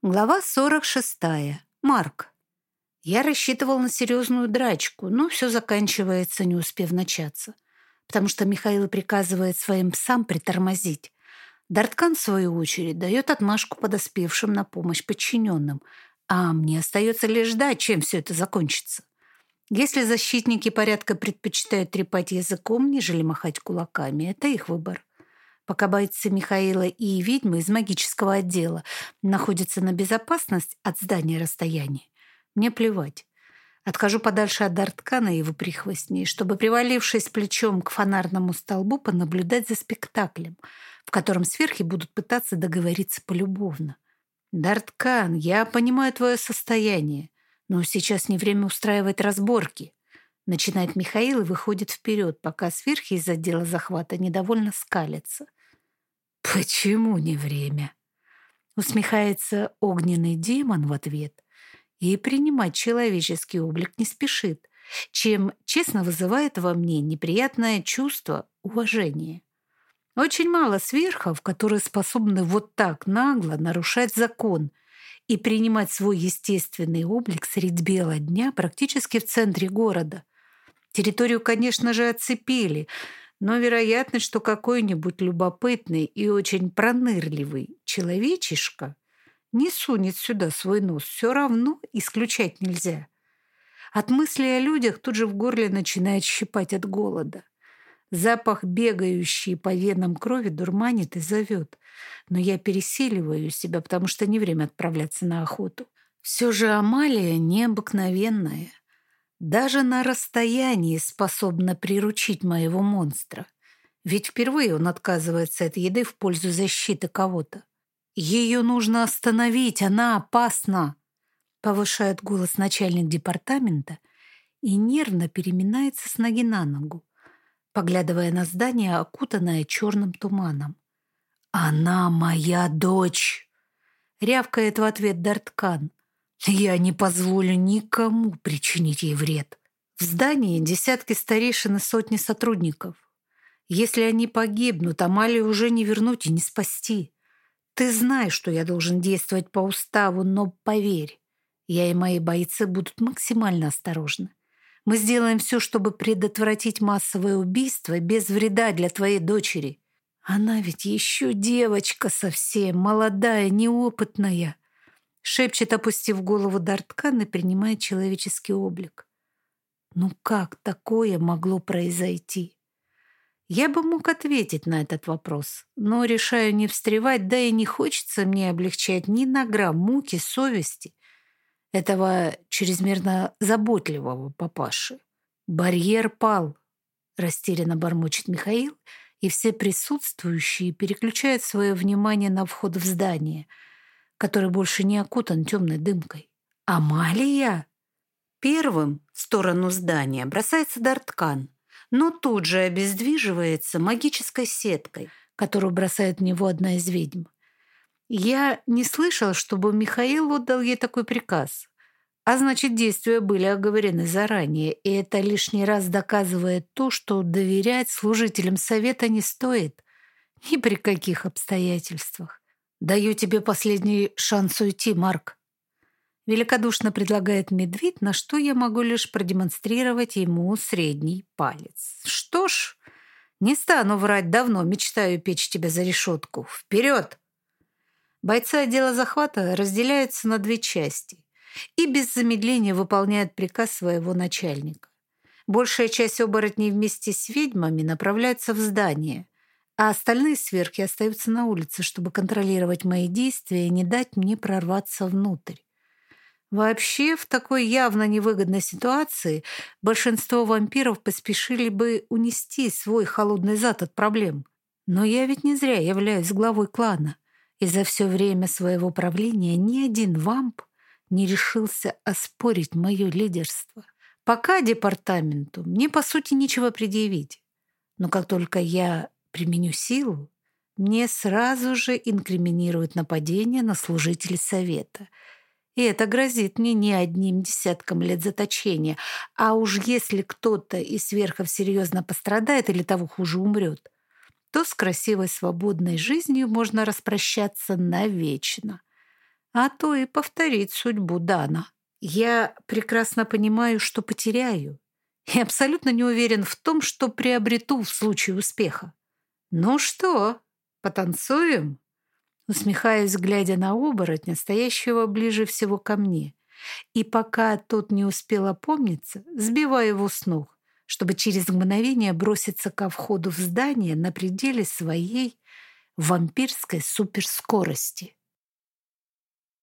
Глава 46. Марк. Я рассчитывал на серьезную драчку, но все заканчивается, не успев начаться. Потому что Михаил приказывает своим псам притормозить. Дарткан, в свою очередь, дает отмашку подоспевшим на помощь подчиненным. А мне остается лишь ждать, чем все это закончится. Если защитники порядка предпочитают трепать языком, нежели махать кулаками, это их выбор. Пока бойцы Михаила и ведьмы из магического отдела находятся на безопасность от здания расстояния, мне плевать. Отхожу подальше от Дарткана и его прихвостней, чтобы, привалившись плечом к фонарному столбу, понаблюдать за спектаклем, в котором сверхи будут пытаться договориться полюбовно. «Дарткан, я понимаю твое состояние, но сейчас не время устраивать разборки», начинает Михаил и выходит вперед, пока сверхи из отдела захвата недовольно скалятся. «Почему не время?» Усмехается огненный демон в ответ и принимать человеческий облик не спешит, чем честно вызывает во мне неприятное чувство уважения. Очень мало сверхов, которые способны вот так нагло нарушать закон и принимать свой естественный облик средь бела дня практически в центре города. Территорию, конечно же, оцепили – но вероятность, что какой-нибудь любопытный и очень пронырливый человечишка не сунет сюда свой нос, все равно исключать нельзя. От мысли о людях тут же в горле начинает щипать от голода. Запах, бегающий по венам крови, дурманит и зовет. Но я пересиливаю себя, потому что не время отправляться на охоту. Все же Амалия необыкновенная даже на расстоянии способна приручить моего монстра. Ведь впервые он отказывается от еды в пользу защиты кого-то. Ее нужно остановить, она опасна, повышает голос начальник департамента и нервно переминается с ноги на ногу, поглядывая на здание, окутанное черным туманом. «Она моя дочь!» — рявкает в ответ Дарткан. Я не позволю никому причинить ей вред. В здании десятки старейшин и сотни сотрудников. Если они погибнут, Амалию уже не вернуть и не спасти. Ты знаешь, что я должен действовать по уставу, но поверь, я и мои бойцы будут максимально осторожны. Мы сделаем все, чтобы предотвратить массовое убийство без вреда для твоей дочери. Она ведь еще девочка совсем, молодая, неопытная. Шепчет, опустив голову Дарткан и принимает человеческий облик. Ну как такое могло произойти? Я бы мог ответить на этот вопрос, но решаю не встревать, да и не хочется мне облегчать ни на грамм муки совести этого чрезмерно заботливого папаши. Барьер пал, растерянно бормочет Михаил, и все присутствующие переключают свое внимание на вход в здание – который больше не окутан темной дымкой. «Амалия!» Первым в сторону здания бросается Дарткан, но тут же обездвиживается магической сеткой, которую бросает в него одна из ведьм. Я не слышал, чтобы Михаил отдал ей такой приказ. А значит, действия были оговорены заранее, и это лишний раз доказывает то, что доверять служителям совета не стоит ни при каких обстоятельствах. «Даю тебе последний шанс уйти, Марк», — великодушно предлагает медведь, на что я могу лишь продемонстрировать ему средний палец. «Что ж, не стану врать, давно мечтаю печь тебя за решетку. Вперед!» Бойцы отдела захвата разделяются на две части и без замедления выполняют приказ своего начальника. Большая часть оборотней вместе с ведьмами направляется в здание — а остальные сверхи остаются на улице, чтобы контролировать мои действия и не дать мне прорваться внутрь. Вообще, в такой явно невыгодной ситуации большинство вампиров поспешили бы унести свой холодный зад от проблем. Но я ведь не зря являюсь главой клана, и за все время своего правления ни один вамп не решился оспорить мое лидерство. Пока департаменту мне, по сути, нечего предъявить. Но как только я применю силу, мне сразу же инкриминируют нападение на служителей совета. И это грозит мне не одним десятком лет заточения. А уж если кто-то из сверхов серьезно пострадает или того хуже умрет, то с красивой свободной жизнью можно распрощаться навечно. а то и повторить судьбу Дана. Я прекрасно понимаю, что потеряю, и абсолютно не уверен в том, что приобрету в случае успеха. «Ну что, потанцуем?» Усмехаясь, глядя на оборотня, стоящего ближе всего ко мне. И пока тот не успел опомниться, сбиваю его с ног, чтобы через мгновение броситься ко входу в здание на пределе своей вампирской суперскорости.